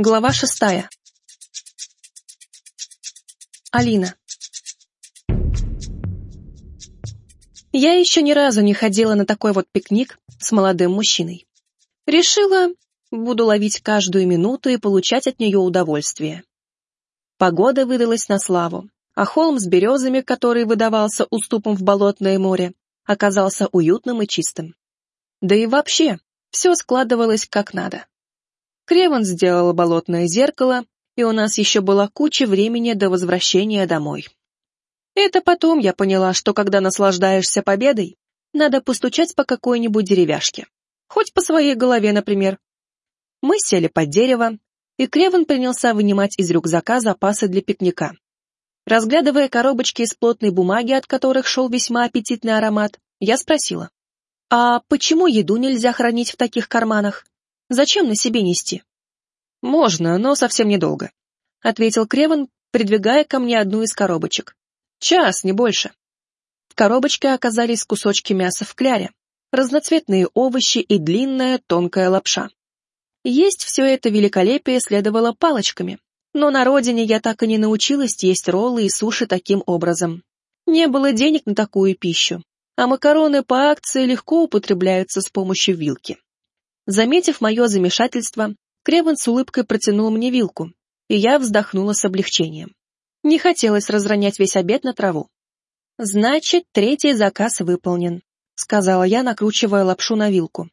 Глава шестая. Алина. Я еще ни разу не ходила на такой вот пикник с молодым мужчиной. Решила, буду ловить каждую минуту и получать от нее удовольствие. Погода выдалась на славу, а холм с березами, который выдавался уступом в болотное море, оказался уютным и чистым. Да и вообще, все складывалось как надо. Креван сделал болотное зеркало, и у нас еще была куча времени до возвращения домой. Это потом я поняла, что когда наслаждаешься победой, надо постучать по какой-нибудь деревяшке. Хоть по своей голове, например. Мы сели под дерево, и Креван принялся вынимать из рюкзака запасы для пикника. Разглядывая коробочки из плотной бумаги, от которых шел весьма аппетитный аромат, я спросила. «А почему еду нельзя хранить в таких карманах? Зачем на себе нести?» «Можно, но совсем недолго», — ответил Креван, придвигая ко мне одну из коробочек. «Час, не больше». В коробочке оказались кусочки мяса в кляре, разноцветные овощи и длинная тонкая лапша. Есть все это великолепие следовало палочками, но на родине я так и не научилась есть роллы и суши таким образом. Не было денег на такую пищу, а макароны по акции легко употребляются с помощью вилки. Заметив мое замешательство, Креван с улыбкой протянул мне вилку, и я вздохнула с облегчением. Не хотелось разронять весь обед на траву. «Значит, третий заказ выполнен», — сказала я, накручивая лапшу на вилку.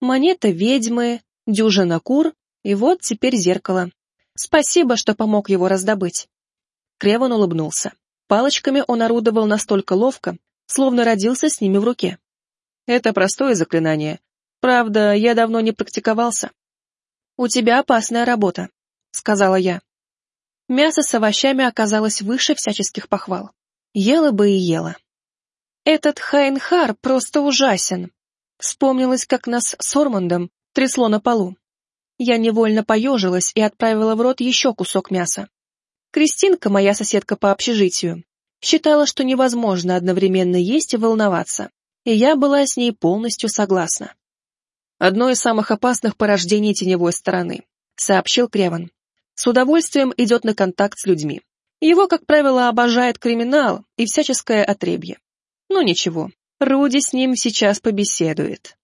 «Монета ведьмы, дюжина кур, и вот теперь зеркало. Спасибо, что помог его раздобыть». Креван улыбнулся. Палочками он орудовал настолько ловко, словно родился с ними в руке. Это простое заклинание. Правда, я давно не практиковался. «У тебя опасная работа», — сказала я. Мясо с овощами оказалось выше всяческих похвал. Ела бы и ела. Этот Хайнхар просто ужасен. Вспомнилось, как нас с Ормандом трясло на полу. Я невольно поежилась и отправила в рот еще кусок мяса. Кристинка, моя соседка по общежитию, считала, что невозможно одновременно есть и волноваться, и я была с ней полностью согласна. «Одно из самых опасных порождений теневой стороны», — сообщил Креван. «С удовольствием идет на контакт с людьми. Его, как правило, обожает криминал и всяческое отребье. Но ничего, Руди с ним сейчас побеседует».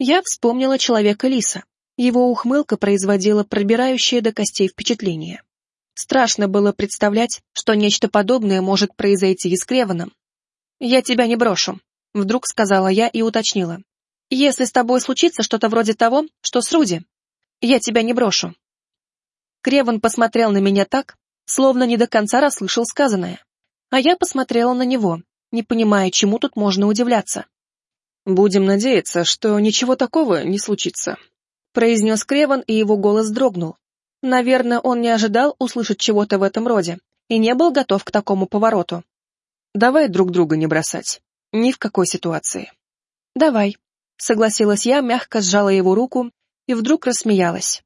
Я вспомнила человека-лиса. Его ухмылка производила пробирающее до костей впечатление. Страшно было представлять, что нечто подобное может произойти и с Креваном. «Я тебя не брошу», — вдруг сказала я и уточнила. «Если с тобой случится что-то вроде того, что с Руди, я тебя не брошу». Креван посмотрел на меня так, словно не до конца расслышал сказанное. А я посмотрела на него, не понимая, чему тут можно удивляться. «Будем надеяться, что ничего такого не случится», — произнес Креван, и его голос дрогнул, Наверное, он не ожидал услышать чего-то в этом роде и не был готов к такому повороту. Давай друг друга не бросать. Ни в какой ситуации. Давай, согласилась я, мягко сжала его руку и вдруг рассмеялась.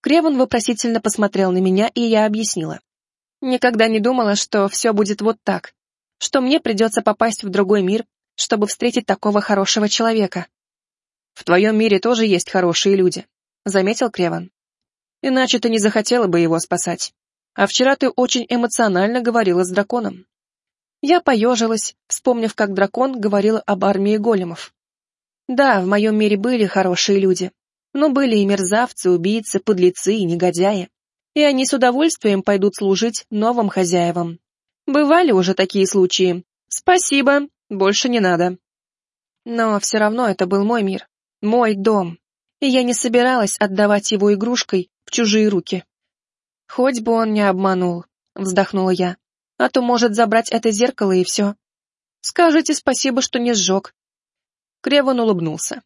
Креван вопросительно посмотрел на меня, и я объяснила. Никогда не думала, что все будет вот так, что мне придется попасть в другой мир, чтобы встретить такого хорошего человека. В твоем мире тоже есть хорошие люди, заметил Креван. Иначе ты не захотела бы его спасать. А вчера ты очень эмоционально говорила с драконом. Я поежилась, вспомнив, как дракон говорил об армии големов. Да, в моем мире были хорошие люди, но были и мерзавцы, убийцы, подлецы и негодяи. И они с удовольствием пойдут служить новым хозяевам. Бывали уже такие случаи. Спасибо, больше не надо. Но все равно это был мой мир, мой дом, и я не собиралась отдавать его игрушкой в чужие руки. Хоть бы он не обманул, вздохнула я, а то может забрать это зеркало и все. Скажите спасибо, что не сжег. Креван улыбнулся.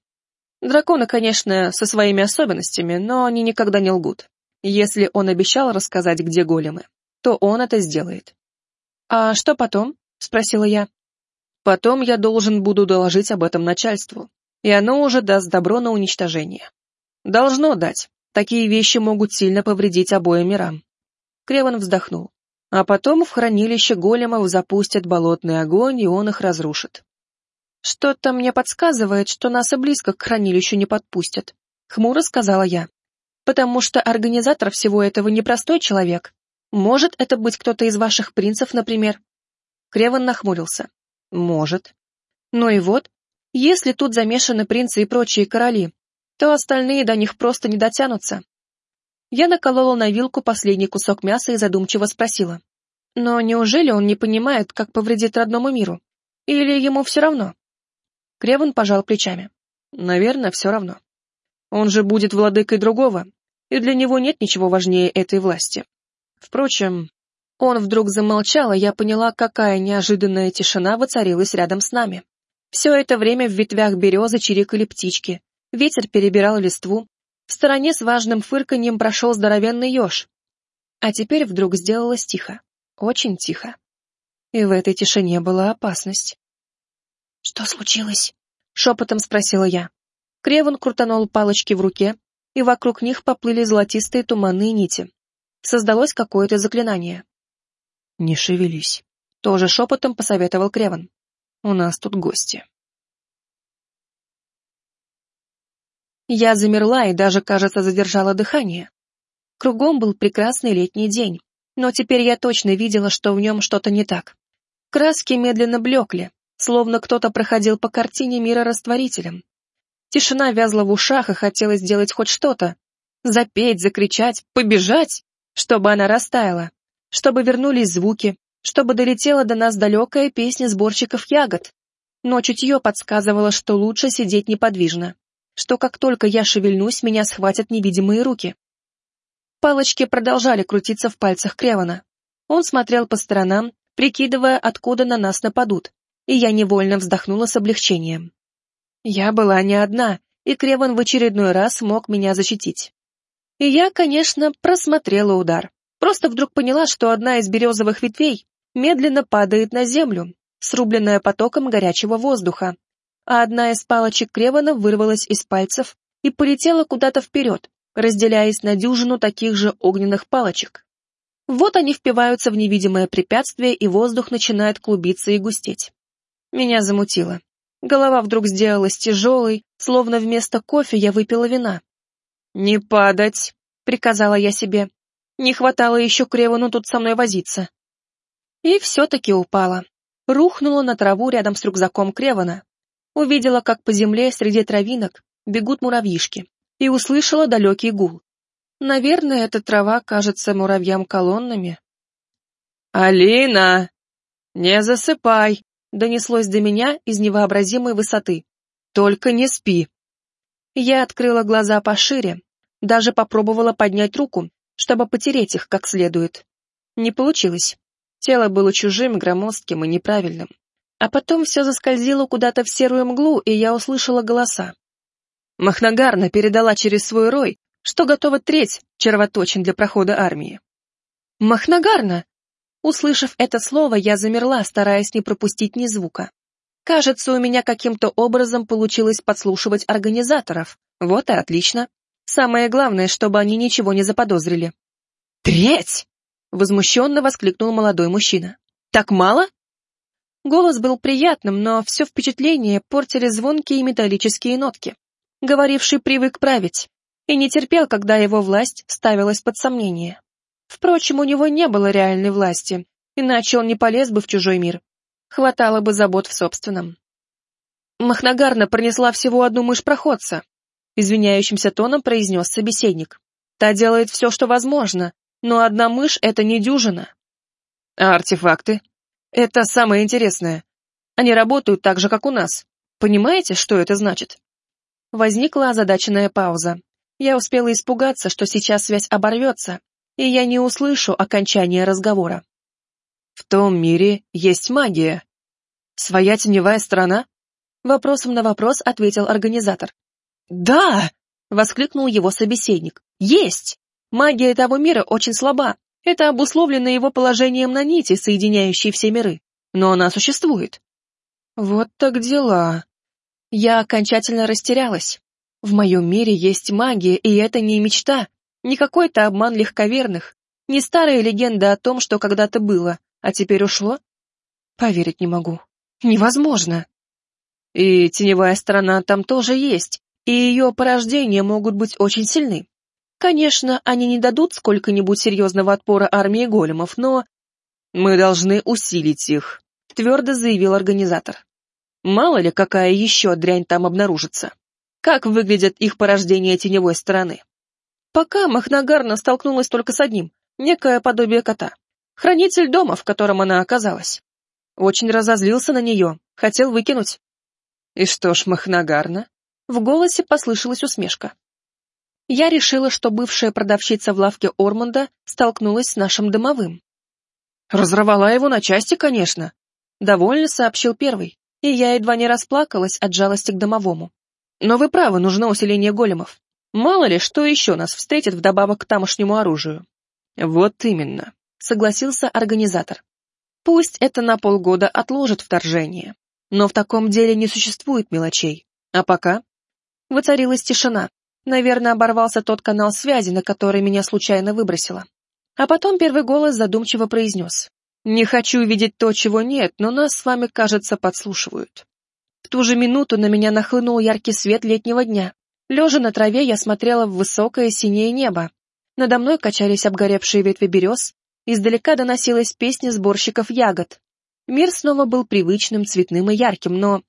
Драконы, конечно, со своими особенностями, но они никогда не лгут. Если он обещал рассказать, где големы, то он это сделает. «А что потом?» — спросила я. «Потом я должен буду доложить об этом начальству, и оно уже даст добро на уничтожение. Должно дать. Такие вещи могут сильно повредить обоим мирам. Креван вздохнул. А потом в хранилище големов запустят болотный огонь, и он их разрушит. «Что-то мне подсказывает, что нас и близко к хранилищу не подпустят», — хмуро сказала я. потому что организатор всего этого непростой человек. Может это быть кто-то из ваших принцев, например? Креван нахмурился. Может. Ну и вот, если тут замешаны принцы и прочие короли, то остальные до них просто не дотянутся. Я наколола на вилку последний кусок мяса и задумчиво спросила. Но неужели он не понимает, как повредит родному миру? Или ему все равно? Креван пожал плечами. Наверное, все равно. Он же будет владыкой другого, и для него нет ничего важнее этой власти. Впрочем, он вдруг замолчал, и я поняла, какая неожиданная тишина воцарилась рядом с нами. Все это время в ветвях березы чирикали птички, ветер перебирал листву, в стороне с важным фырканьем прошел здоровенный еж. А теперь вдруг сделалось тихо, очень тихо. И в этой тишине была опасность. «Что случилось?» — шепотом спросила я. Креван крутанул палочки в руке, и вокруг них поплыли золотистые туманные нити. Создалось какое-то заклинание. «Не шевелись», — тоже шепотом посоветовал Креван. «У нас тут гости». Я замерла и даже, кажется, задержала дыхание. Кругом был прекрасный летний день, но теперь я точно видела, что в нем что-то не так. Краски медленно блекли, словно кто-то проходил по картине мира растворителем. Тишина вязла в ушах, и хотелось сделать хоть что-то. Запеть, закричать, побежать, чтобы она растаяла, чтобы вернулись звуки, чтобы долетела до нас далекая песня сборщиков ягод. Но чутье подсказывало, что лучше сидеть неподвижно, что как только я шевельнусь, меня схватят невидимые руки. Палочки продолжали крутиться в пальцах Кревана. Он смотрел по сторонам, прикидывая, откуда на нас нападут, и я невольно вздохнула с облегчением. Я была не одна, и Креван в очередной раз мог меня защитить. И я, конечно, просмотрела удар. Просто вдруг поняла, что одна из березовых ветвей медленно падает на землю, срубленная потоком горячего воздуха, а одна из палочек Кревана вырвалась из пальцев и полетела куда-то вперед, разделяясь на дюжину таких же огненных палочек. Вот они впиваются в невидимое препятствие, и воздух начинает клубиться и густеть. Меня замутило. Голова вдруг сделалась тяжелой, словно вместо кофе я выпила вина. «Не падать!» — приказала я себе. Не хватало еще Кревану тут со мной возиться. И все-таки упала. Рухнула на траву рядом с рюкзаком Кревана. Увидела, как по земле среди травинок бегут муравьишки, и услышала далекий гул. Наверное, эта трава кажется муравьям колоннами. «Алина! Не засыпай!» Донеслось до меня из невообразимой высоты. «Только не спи!» Я открыла глаза пошире, даже попробовала поднять руку, чтобы потереть их как следует. Не получилось. Тело было чужим, громоздким и неправильным. А потом все заскользило куда-то в серую мглу, и я услышала голоса. Махнагарна передала через свой рой, что готова треть червоточин для прохода армии. «Махнагарна!» Услышав это слово, я замерла, стараясь не пропустить ни звука. Кажется, у меня каким-то образом получилось подслушивать организаторов. Вот и отлично. Самое главное, чтобы они ничего не заподозрили. «Треть!» — возмущенно воскликнул молодой мужчина. «Так мало?» Голос был приятным, но все впечатление портили звонкие металлические нотки. Говоривший привык править и не терпел, когда его власть ставилась под сомнение. Впрочем, у него не было реальной власти, иначе он не полез бы в чужой мир. Хватало бы забот в собственном. Махнагарна пронесла всего одну мышь-проходца. Извиняющимся тоном произнес собеседник. Та делает все, что возможно, но одна мышь — это не дюжина. А артефакты? Это самое интересное. Они работают так же, как у нас. Понимаете, что это значит? Возникла озадаченная пауза. Я успела испугаться, что сейчас связь оборвется, и я не услышу окончания разговора. В том мире есть магия. Своя теневая сторона? Вопросом на вопрос ответил организатор. «Да!» — воскликнул его собеседник. «Есть! Магия того мира очень слаба. Это обусловлено его положением на нити, соединяющей все миры. Но она существует». «Вот так дела». Я окончательно растерялась. В моем мире есть магия, и это не мечта, не какой-то обман легковерных, не старая легенда о том, что когда-то было, а теперь ушло? Поверить не могу. Невозможно. И теневая сторона там тоже есть, и ее порождения могут быть очень сильны. Конечно, они не дадут сколько-нибудь серьезного отпора армии големов, но... Мы должны усилить их, твердо заявил организатор. Мало ли, какая еще дрянь там обнаружится. Как выглядят их порождения теневой стороны? Пока Махнагарна столкнулась только с одним, некое подобие кота. Хранитель дома, в котором она оказалась. Очень разозлился на нее, хотел выкинуть. И что ж, Махнагарна? В голосе послышалась усмешка. Я решила, что бывшая продавщица в лавке Ормонда столкнулась с нашим домовым. Разорвала его на части, конечно. Довольно сообщил первый, и я едва не расплакалась от жалости к домовому. Но вы правы, нужно усиление големов. Мало ли, что еще нас встретит вдобавок к тамошнему оружию. Вот именно, согласился организатор. Пусть это на полгода отложит вторжение, но в таком деле не существует мелочей. А пока Воцарилась тишина. Наверное, оборвался тот канал связи, на который меня случайно выбросило. А потом первый голос задумчиво произнес. «Не хочу видеть то, чего нет, но нас с вами, кажется, подслушивают». В ту же минуту на меня нахлынул яркий свет летнего дня. Лежа на траве, я смотрела в высокое синее небо. Надо мной качались обгоревшие ветви берез, издалека доносилась песня сборщиков ягод. Мир снова был привычным, цветным и ярким, но...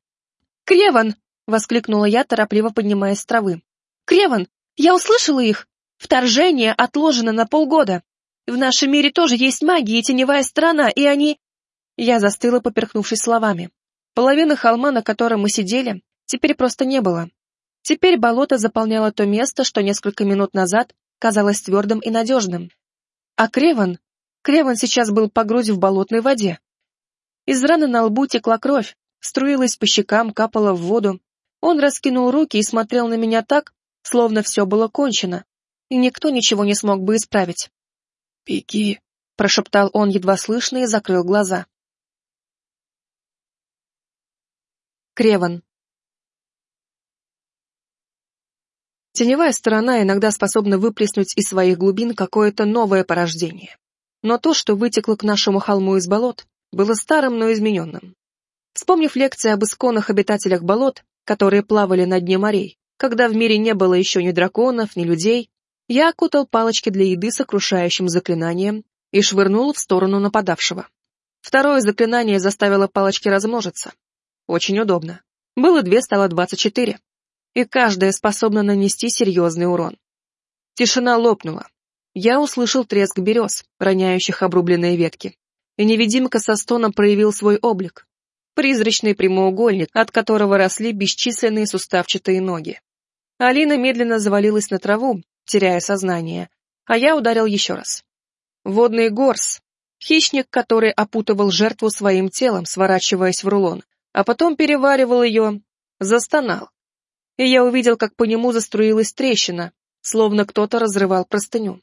«Креван!» — воскликнула я, торопливо поднимаясь с травы. «Креван, я услышала их! Вторжение отложено на полгода! В нашем мире тоже есть магия и теневая сторона, и они...» Я застыла, поперхнувшись словами. Половины холма, на котором мы сидели, теперь просто не было. Теперь болото заполняло то место, что несколько минут назад казалось твердым и надежным. А Креван... Креван сейчас был по грудь в болотной воде. Из раны на лбу текла кровь, струилась по щекам, капала в воду, он раскинул руки и смотрел на меня так, словно все было кончено, и никто ничего не смог бы исправить. «Беги», — прошептал он едва слышно и закрыл глаза. Креван. Теневая сторона иногда способна выплеснуть из своих глубин какое-то новое порождение. Но то, что вытекло к нашему холму из болот, было старым, но измененным. Вспомнив лекции об исконных обитателях болот, которые плавали на дне морей, когда в мире не было еще ни драконов, ни людей, я окутал палочки для еды сокрушающим заклинанием и швырнул в сторону нападавшего. Второе заклинание заставило палочки размножиться. Очень удобно. Было две, стало двадцать четыре. И каждая способна нанести серьезный урон. Тишина лопнула. Я услышал треск берез, роняющих обрубленные ветки. И невидимка со стоном проявил свой облик призрачный прямоугольник, от которого росли бесчисленные суставчатые ноги. Алина медленно завалилась на траву, теряя сознание, а я ударил еще раз. Водный горс, хищник, который опутывал жертву своим телом, сворачиваясь в рулон, а потом переваривал ее, застонал. И я увидел, как по нему заструилась трещина, словно кто-то разрывал простыню.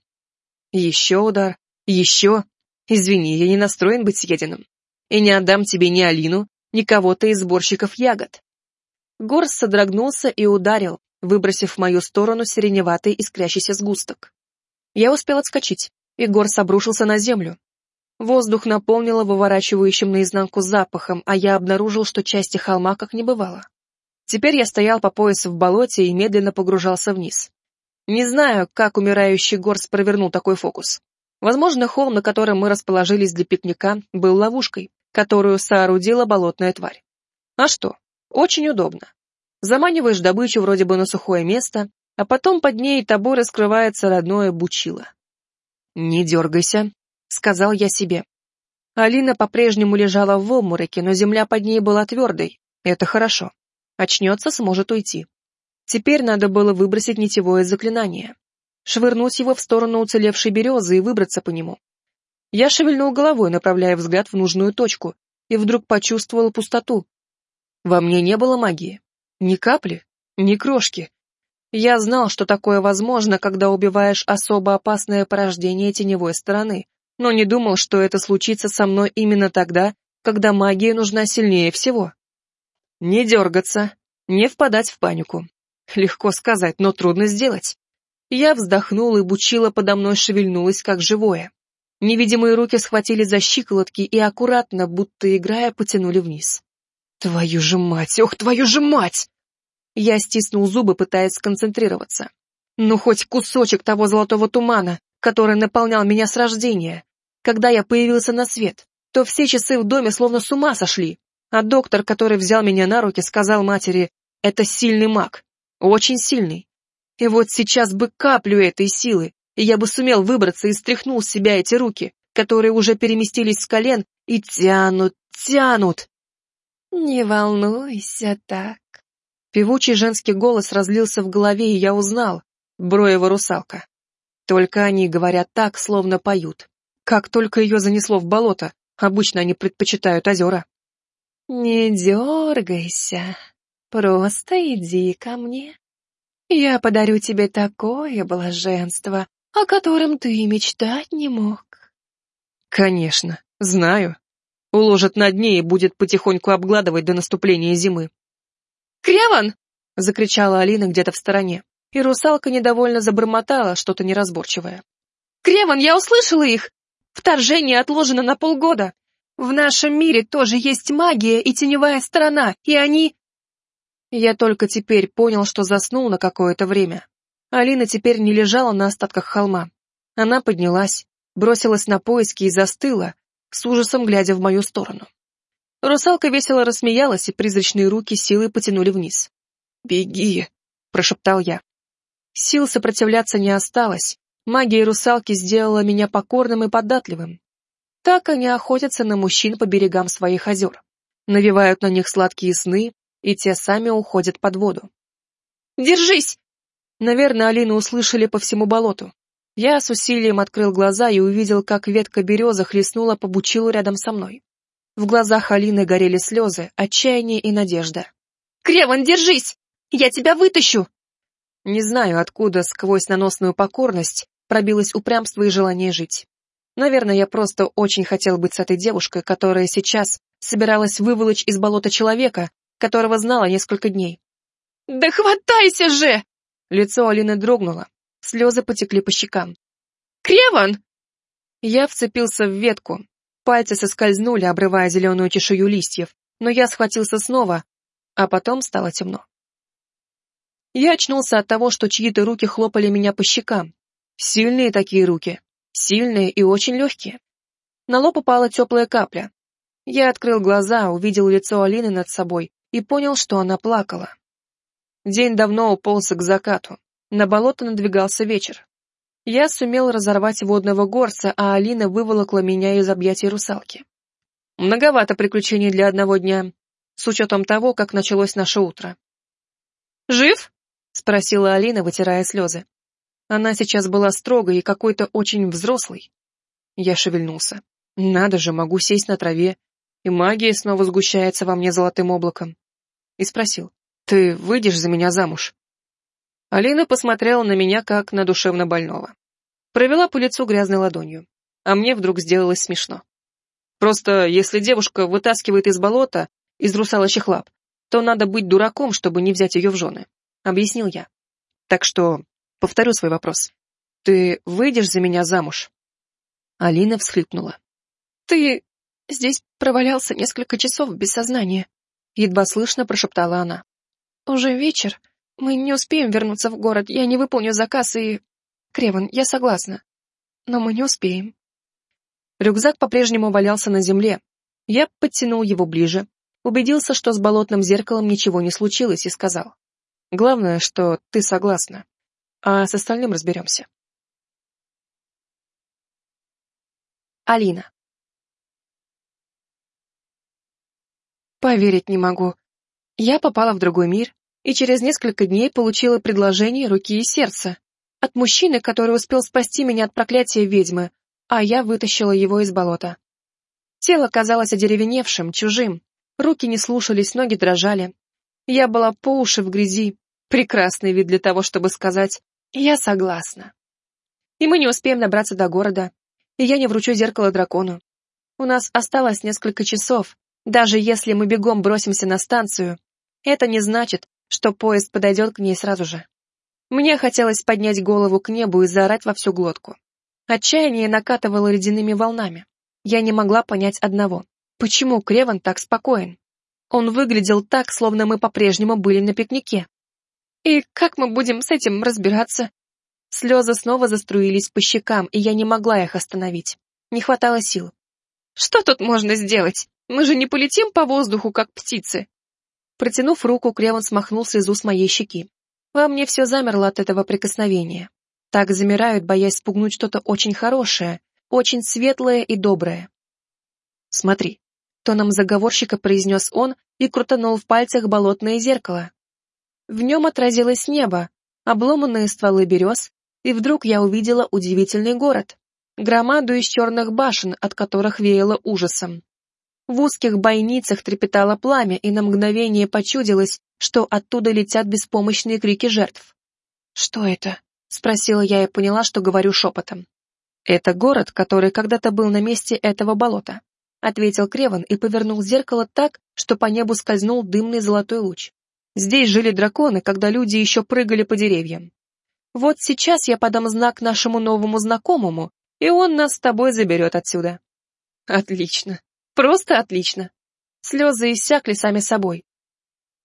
Еще удар, еще. Извини, я не настроен быть съеденным. И не отдам тебе ни Алину, ни кого-то из сборщиков ягод. Горс содрогнулся и ударил, выбросив в мою сторону сиреневатый искрящийся сгусток. Я успел отскочить, и Горс обрушился на землю. Воздух наполнило выворачивающим наизнанку запахом, а я обнаружил, что части холма как не бывало. Теперь я стоял по пояс в болоте и медленно погружался вниз. Не знаю, как умирающий Горс провернул такой фокус. Возможно, холм, на котором мы расположились для пикника, был ловушкой, которую соорудила болотная тварь. А что? Очень удобно. Заманиваешь добычу вроде бы на сухое место, а потом под ней тобой раскрывается родное бучило. «Не дергайся», — сказал я себе. Алина по-прежнему лежала в обмороке, но земля под ней была твердой. Это хорошо. Очнется, сможет уйти. Теперь надо было выбросить нитевое заклинание. Швырнуть его в сторону уцелевшей березы и выбраться по нему. Я шевельнул головой, направляя взгляд в нужную точку, и вдруг почувствовал пустоту. Во мне не было магии. Ни капли, ни крошки. Я знал, что такое возможно, когда убиваешь особо опасное порождение теневой стороны, но не думал, что это случится со мной именно тогда, когда магия нужна сильнее всего. Не дергаться, не впадать в панику. Легко сказать, но трудно сделать. Я вздохнул, и бучила подо мной шевельнулась, как живое. Невидимые руки схватили за щиколотки и аккуратно, будто играя, потянули вниз. «Твою же мать! Ох, твою же мать!» Я стиснул зубы, пытаясь сконцентрироваться. Ну, хоть кусочек того золотого тумана, который наполнял меня с рождения. Когда я появился на свет, то все часы в доме словно с ума сошли. А доктор, который взял меня на руки, сказал матери, это сильный маг, очень сильный. И вот сейчас бы каплю этой силы, и я бы сумел выбраться и стряхнул с себя эти руки, которые уже переместились с колен и тянут, тянут. «Не волнуйся так». Певучий женский голос разлился в голове, и я узнал. Броева русалка. Только они говорят так, словно поют. Как только ее занесло в болото, обычно они предпочитают озера. «Не дергайся, просто иди ко мне. Я подарю тебе такое блаженство, о котором ты и мечтать не мог». «Конечно, знаю. Уложит на дне и будет потихоньку обгладывать до наступления зимы». «Креван!» — закричала Алина где-то в стороне, и русалка недовольно забормотала что-то неразборчивое. «Креван, я услышала их! Вторжение отложено на полгода. В нашем мире тоже есть магия и теневая сторона, и они...» Я только теперь понял, что заснул на какое-то время. Алина теперь не лежала на остатках холма. Она поднялась, бросилась на поиски и застыла, с ужасом глядя в мою сторону. Русалка весело рассмеялась, и призрачные руки силой потянули вниз. «Беги!» — прошептал я. Сил сопротивляться не осталось. Магия русалки сделала меня покорным и податливым. Так они охотятся на мужчин по берегам своих озер, навевают на них сладкие сны, и те сами уходят под воду. «Держись!» Наверное, Алину услышали по всему болоту. Я с усилием открыл глаза и увидел, как ветка березы хлестнула по бучилу рядом со мной. В глазах Алины горели слезы, отчаяние и надежда. «Креван, держись! Я тебя вытащу!» Не знаю, откуда сквозь наносную покорность пробилось упрямство и желание жить. Наверное, я просто очень хотел быть с этой девушкой, которая сейчас собиралась выволочь из болота человека, которого знала несколько дней. «Да хватайся же!» Лицо Алины дрогнуло, Слезы потекли по щекам. «Креван!» Я вцепился в ветку. Пальцы соскользнули, обрывая зеленую чешую листьев, но я схватился снова, а потом стало темно. Я очнулся от того, что чьи-то руки хлопали меня по щекам. Сильные такие руки, сильные и очень легкие. На лоб упала теплая капля. Я открыл глаза, увидел лицо Алины над собой и понял, что она плакала. День давно уполз к закату. На болото надвигался вечер. Я сумел разорвать водного горца, а Алина выволокла меня из объятий русалки. Многовато приключений для одного дня, с учетом того, как началось наше утро. «Жив?» — спросила Алина, вытирая слезы. Она сейчас была строгой и какой-то очень взрослой. Я шевельнулся. Надо же, могу сесть на траве, и магия снова сгущается во мне золотым облаком. И спросил, «Ты выйдешь за меня замуж?» Алина посмотрела на меня, как на душевно больного. Провела по лицу грязной ладонью, а мне вдруг сделалось смешно. Просто если девушка вытаскивает из болота, из русалочьих лап, то надо быть дураком, чтобы не взять ее в жены, объяснил я. Так что, повторю свой вопрос. Ты выйдешь за меня замуж? Алина всхлипнула. Ты здесь провалялся несколько часов без сознания, едва слышно прошептала она. Уже вечер, мы не успеем вернуться в город, я не выполню заказ и... Креван, я согласна. Но мы не успеем. Рюкзак по-прежнему валялся на земле. Я подтянул его ближе, убедился, что с болотным зеркалом ничего не случилось, и сказал. Главное, что ты согласна. А с остальным разберемся. Алина. Поверить не могу. Я попала в другой мир, и через несколько дней получила предложение руки и сердца от мужчины, который успел спасти меня от проклятия ведьмы, а я вытащила его из болота. Тело казалось одеревеневшим, чужим, руки не слушались, ноги дрожали. Я была по уши в грязи, прекрасный вид для того, чтобы сказать «я согласна». И мы не успеем добраться до города, и я не вручу зеркало дракону. У нас осталось несколько часов, даже если мы бегом бросимся на станцию, это не значит, что поезд подойдет к ней сразу же. Мне хотелось поднять голову к небу и заорать во всю глотку. Отчаяние накатывало ледяными волнами. Я не могла понять одного. Почему Креван так спокоен? Он выглядел так, словно мы по-прежнему были на пикнике. «И как мы будем с этим разбираться?» Слезы снова заструились по щекам, и я не могла их остановить. Не хватало сил. «Что тут можно сделать? Мы же не полетим по воздуху, как птицы!» Протянув руку, Креван смахнул слезу с моей щеки. Во мне все замерло от этого прикосновения. Так замирают, боясь спугнуть что-то очень хорошее, очень светлое и доброе. «Смотри», — тоном заговорщика произнес он и крутанул в пальцах болотное зеркало. В нем отразилось небо, обломанные стволы берез, и вдруг я увидела удивительный город, громаду из черных башен, от которых веяло ужасом. В узких бойницах трепетало пламя, и на мгновение почудилось, что оттуда летят беспомощные крики жертв. «Что это?» — спросила я и поняла, что говорю шепотом. «Это город, который когда-то был на месте этого болота», — ответил Креван и повернул зеркало так, что по небу скользнул дымный золотой луч. «Здесь жили драконы, когда люди еще прыгали по деревьям. Вот сейчас я подам знак нашему новому знакомому, и он нас с тобой заберет отсюда». «Отлично», Просто отлично. Слезы иссякли сами собой.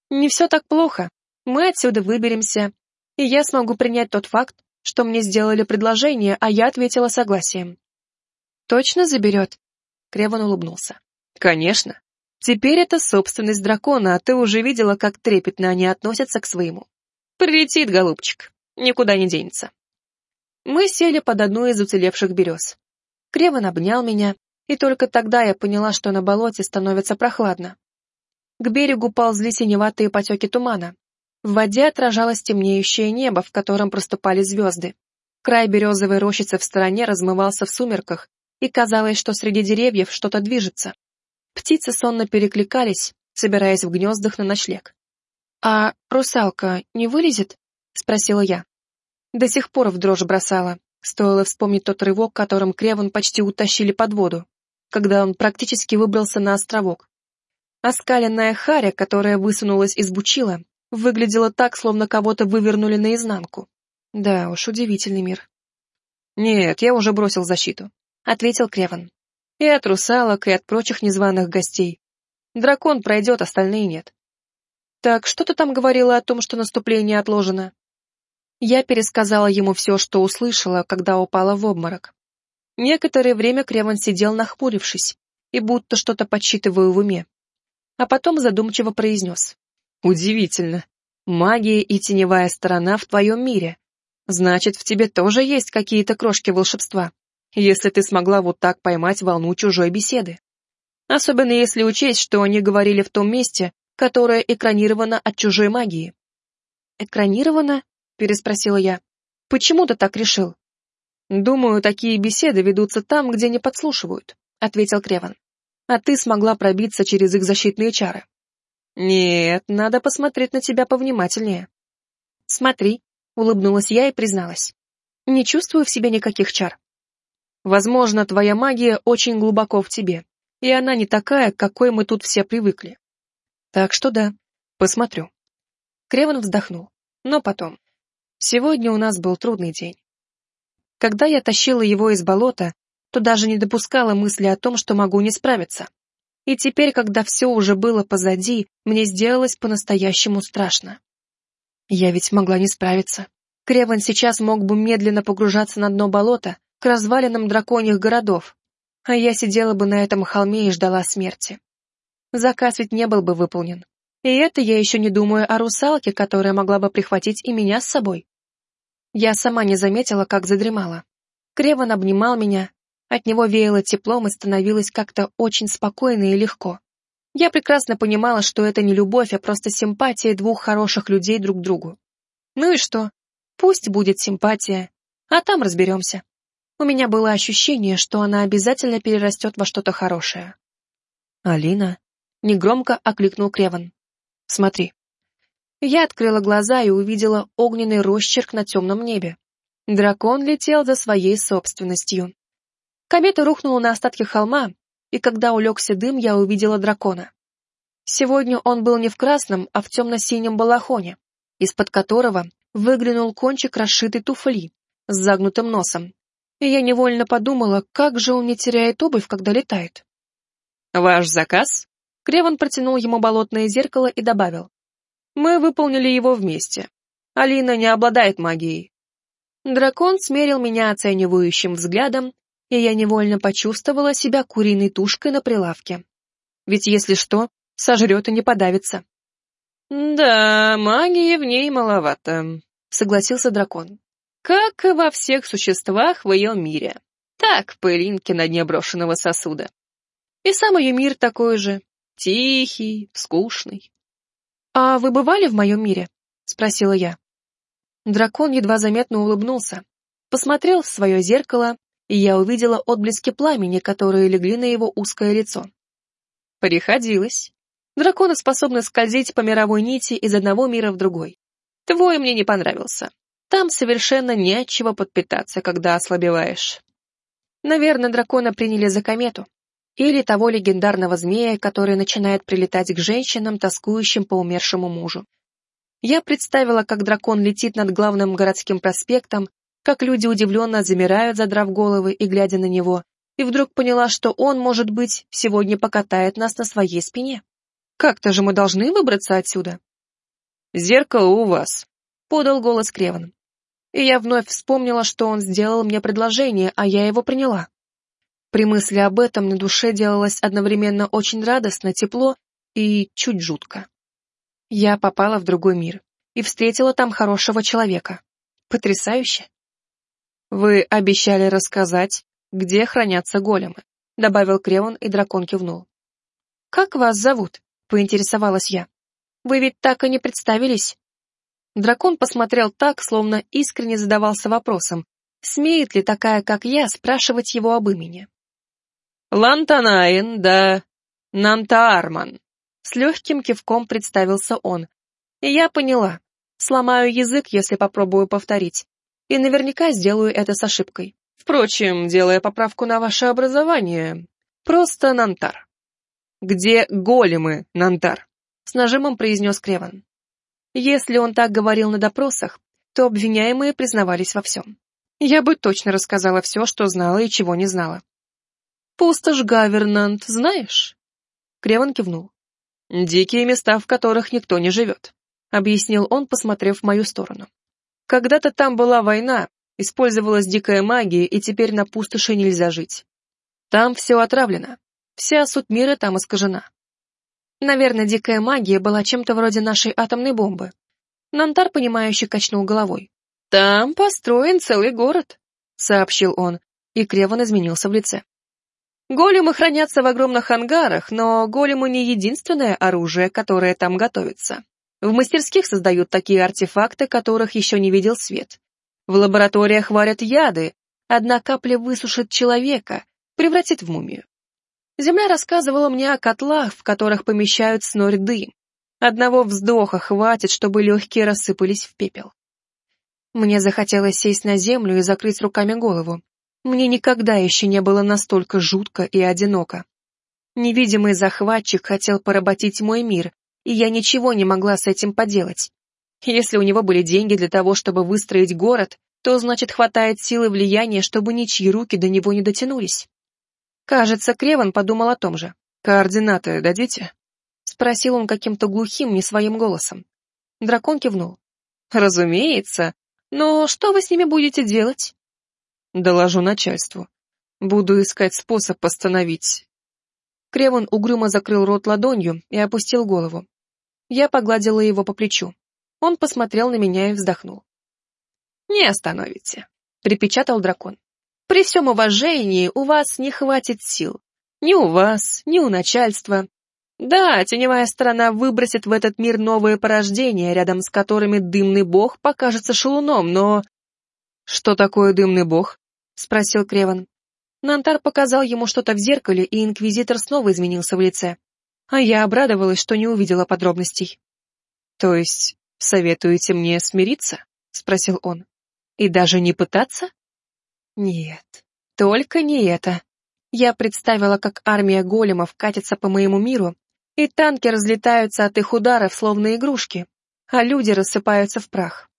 Не все так плохо. Мы отсюда выберемся, и я смогу принять тот факт, что мне сделали предложение, а я ответила согласием. Точно заберет? Креван улыбнулся. Конечно. Теперь это собственность дракона, а ты уже видела, как трепетно они относятся к своему. Прилетит, голубчик, никуда не денется. Мы сели под одну из уцелевших берез. Креван обнял меня, и только тогда я поняла, что на болоте становится прохладно. К берегу ползли синеватые потеки тумана. В воде отражалось темнеющее небо, в котором проступали звезды. Край березовой рощицы в стороне размывался в сумерках, и казалось, что среди деревьев что-то движется. Птицы сонно перекликались, собираясь в гнездах на ночлег. «А русалка не вылезет?» — спросила я. До сих пор в дрожь бросала, стоило вспомнить тот рывок, которым Креван почти утащили под воду когда он практически выбрался на островок. Оскаленная харя, которая высунулась из бучила, выглядела так, словно кого-то вывернули наизнанку. Да уж, удивительный мир. «Нет, я уже бросил защиту», — ответил Креван. «И от русалок, и от прочих незваных гостей. Дракон пройдет, остальные нет». «Так что ты там говорила о том, что наступление отложено?» Я пересказала ему все, что услышала, когда упала в обморок. Некоторое время Креван сидел нахмурившись и будто что-то подсчитывая в уме. А потом задумчиво произнес. «Удивительно. Магия и теневая сторона в твоем мире. Значит, в тебе тоже есть какие-то крошки волшебства, если ты смогла вот так поймать волну чужой беседы. Особенно если учесть, что они говорили в том месте, которое экранировано от чужой магии». «Экранировано?» — переспросила я. «Почему ты так решил?» «Думаю, такие беседы ведутся там, где не подслушивают», — ответил Креван. «А ты смогла пробиться через их защитные чары». «Нет, надо посмотреть на тебя повнимательнее». «Смотри», — улыбнулась я и призналась. «Не чувствую в себе никаких чар». «Возможно, твоя магия очень глубоко в тебе, и она не такая, к какой мы тут все привыкли. Так что да, посмотрю». Креван вздохнул, но потом. «Сегодня у нас был трудный день. Когда я тащила его из болота, то даже не допускала мысли о том, что могу не справиться. И теперь, когда все уже было позади, мне сделалось по-настоящему страшно. Я ведь могла не справиться. Креван сейчас мог бы медленно погружаться на дно болота, к развалинам драконьих городов, а я сидела бы на этом холме и ждала смерти. Заказ ведь не был бы выполнен. И это я еще не думаю о русалке, которая могла бы прихватить и меня с собой. Я сама не заметила, как задремала. Креван обнимал меня, от него веяло теплом и становилось как-то очень спокойно и легко. Я прекрасно понимала, что это не любовь, а просто симпатия двух хороших людей друг к другу. Ну и что? Пусть будет симпатия, а там разберемся. У меня было ощущение, что она обязательно перерастет во что-то хорошее. «Алина?» — негромко окликнул Креван. «Смотри». Я открыла глаза и увидела огненный росчерк на темном небе. Дракон летел за своей собственностью. Комета рухнула на остатки холма, и когда улегся дым, я увидела дракона. Сегодня он был не в красном, а в темно-синем балахоне, из-под которого выглянул кончик расшитой туфли с загнутым носом. И я невольно подумала, как же он не теряет обувь, когда летает. «Ваш заказ?» Креван протянул ему болотное зеркало и добавил. Мы выполнили его вместе. Алина не обладает магией. Дракон смерил меня оценивающим взглядом, и я невольно почувствовала себя куриной тушкой на прилавке. Ведь если что, сожрет и не подавится. «Да, магии в ней маловато», — согласился дракон. «Как и во всех существах в ее мире. Так, пылинки на дне брошенного сосуда. И сам ее мир такой же, тихий, скучный». «А вы бывали в моем мире?» — спросила я. Дракон едва заметно улыбнулся, посмотрел в свое зеркало, и я увидела отблески пламени, которые легли на его узкое лицо. Приходилось. Драконы способны скользить по мировой нити из одного мира в другой. Твой мне не понравился. Там совершенно не от чего подпитаться, когда ослабеваешь. Наверное, дракона приняли за комету. Или того легендарного змея, который начинает прилетать к женщинам, тоскующим по умершему мужу. Я представила, как дракон летит над главным городским проспектом, как люди удивленно замирают, задрав головы и глядя на него, и вдруг поняла, что он, может быть, сегодня покатает нас на своей спине. Как-то же мы должны выбраться отсюда. «Зеркало у вас», — подал голос Креван. И я вновь вспомнила, что он сделал мне предложение, а я его приняла. При мысли об этом на душе делалось одновременно очень радостно, тепло и чуть жутко. Я попала в другой мир и встретила там хорошего человека. Потрясающе. «Вы обещали рассказать, где хранятся големы», — добавил Креван, и дракон кивнул. «Как вас зовут?» поинтересовалась я. «Вы ведь так и не представились?» Дракон посмотрел так, словно искренне задавался вопросом, смеет ли такая, как я, спрашивать его об имени. «Лантанаин, да Нантаарман», — с легким кивком представился он. И я поняла, сломаю язык, если попробую повторить, и наверняка сделаю это с ошибкой. Впрочем, делая поправку на ваше образование, просто Нантар. «Где големы, Нантар?» — с нажимом произнес Креван. Если он так говорил на допросах, то обвиняемые признавались во всем. Я бы точно рассказала все, что знала и чего не знала. «Пустошь Гавернант, знаешь?» Креван кивнул. «Дикие места, в которых никто не живет», — объяснил он, посмотрев в мою сторону. «Когда-то там была война, использовалась дикая магия, и теперь на пустоши нельзя жить. Там все отравлено. Вся суть мира там искажена. Наверное, дикая магия была чем-то вроде нашей атомной бомбы. Нантар, понимающе качнул головой. «Там построен целый город», — сообщил он, и Креван изменился в лице. Големы хранятся в огромных ангарах, но големы не единственное оружие, которое там готовится. В мастерских создают такие артефакты, которых еще не видел свет. В лабораториях варят яды, одна капля высушит человека, превратит в мумию. Земля рассказывала мне о котлах, в которых помещают снорь дым. Одного вздоха хватит, чтобы легкие рассыпались в пепел. Мне захотелось сесть на землю и закрыть руками голову. Мне никогда еще не было настолько жутко и одиноко. Невидимый захватчик хотел поработить мой мир, и я ничего не могла с этим поделать. Если у него были деньги для того, чтобы выстроить город, то значит хватает силы влияния, чтобы ничьи руки до него не дотянулись. Кажется, Креван подумал о том же. «Координаты дадите?» Спросил он каким-то глухим, не своим голосом. Дракон кивнул. «Разумеется. Но что вы с ними будете делать?» «Доложу начальству. Буду искать способ постановить». Креван угрюмо закрыл рот ладонью и опустил голову. Я погладила его по плечу. Он посмотрел на меня и вздохнул. «Не остановите», — припечатал дракон. При всем уважении у вас не хватит сил. Ни у вас, ни у начальства. Да, теневая сторона выбросит в этот мир новые порождения, рядом с которыми дымный бог покажется шалуном, но... «Что такое дымный бог?» — спросил Креван. Нантар показал ему что-то в зеркале, и инквизитор снова изменился в лице. А я обрадовалась, что не увидела подробностей. «То есть советуете мне смириться?» — спросил он. «И даже не пытаться?» Нет, только не это. Я представила, как армия големов катится по моему миру, и танки разлетаются от их ударов, словно игрушки, а люди рассыпаются в прах.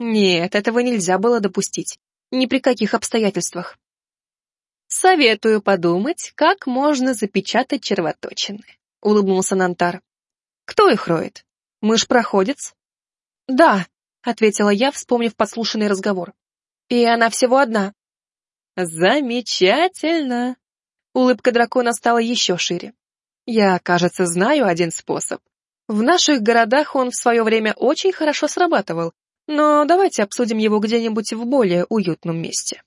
Нет, этого нельзя было допустить. Ни при каких обстоятельствах. «Советую подумать, как можно запечатать червоточины», — улыбнулся Нантар. «Кто их роет? Мышь-проходец?» «Да», — ответила я, вспомнив подслушанный разговор. И она всего одна. Замечательно. Улыбка дракона стала еще шире. Я, кажется, знаю один способ. В наших городах он в свое время очень хорошо срабатывал, но давайте обсудим его где-нибудь в более уютном месте.